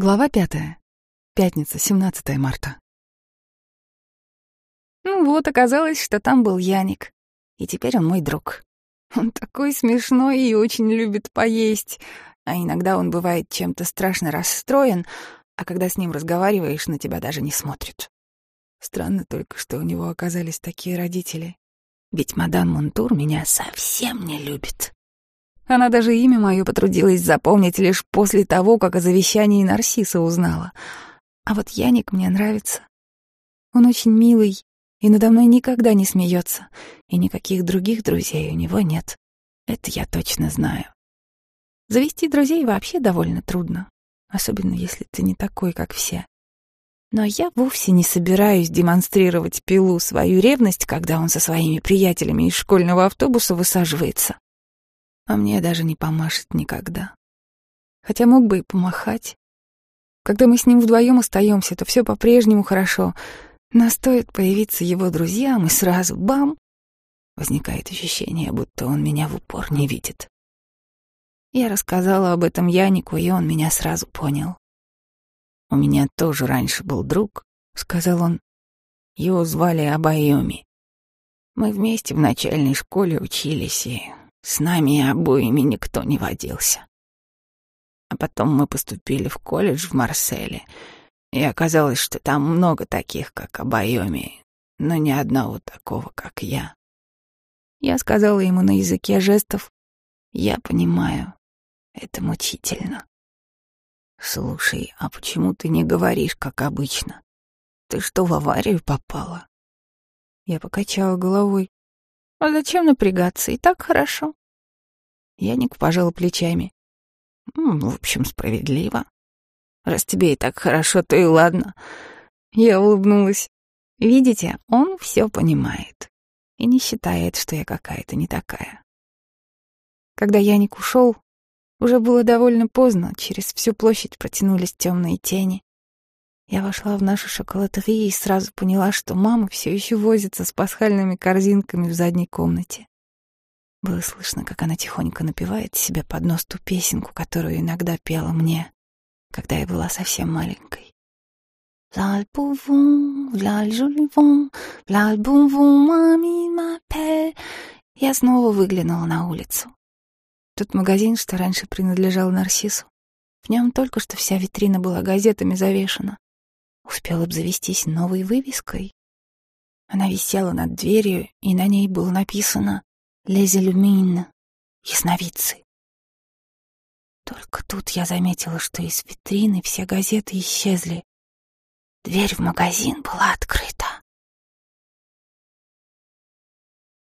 Глава пятая. Пятница, 17 марта. Ну вот, оказалось, что там был Яник. И теперь он мой друг. Он такой смешной и очень любит поесть. А иногда он бывает чем-то страшно расстроен, а когда с ним разговариваешь, на тебя даже не смотрит. Странно только, что у него оказались такие родители. Ведь мадам Монтур меня совсем не любит. Она даже имя мое потрудилась запомнить лишь после того, как о завещании Нарсиса узнала. А вот Яник мне нравится. Он очень милый и надо мной никогда не смеется, и никаких других друзей у него нет. Это я точно знаю. Завести друзей вообще довольно трудно, особенно если ты не такой, как все. Но я вовсе не собираюсь демонстрировать Пилу свою ревность, когда он со своими приятелями из школьного автобуса высаживается а мне даже не помашет никогда. Хотя мог бы и помахать. Когда мы с ним вдвоем остаемся, то все по-прежнему хорошо, но стоит появиться его друзьям, и сразу бам! Возникает ощущение, будто он меня в упор не видит. Я рассказала об этом Янику, и он меня сразу понял. «У меня тоже раньше был друг», — сказал он. Его звали Абайоми. Мы вместе в начальной школе учились, и с нами обоими никто не водился. А потом мы поступили в колледж в Марселе, и оказалось, что там много таких, как Абайоми, но ни одного такого, как я. Я сказала ему на языке жестов, «Я понимаю, это мучительно». «Слушай, а почему ты не говоришь, как обычно? Ты что, в аварию попала?» Я покачала головой. «А зачем напрягаться? И так хорошо. Яник пожал плечами. «В общем, справедливо. Раз тебе и так хорошо, то и ладно». Я улыбнулась. «Видите, он все понимает и не считает, что я какая-то не такая». Когда Яник ушел, уже было довольно поздно, через всю площадь протянулись темные тени. Я вошла в нашу шоколадерию и сразу поняла, что мама все еще возится с пасхальными корзинками в задней комнате. Было слышно, как она тихонько напевает себе под нос ту песенку, которую иногда пела мне, когда я была совсем маленькой. Я снова выглянула на улицу. Тот магазин, что раньше принадлежал Нарсису, в нем только что вся витрина была газетами завешена. Успел обзавестись новой вывеской. Она висела над дверью, и на ней было написано Illumines, ясновидцы. Только тут я заметила, что из витрины все газеты исчезли. Дверь в магазин была открыта.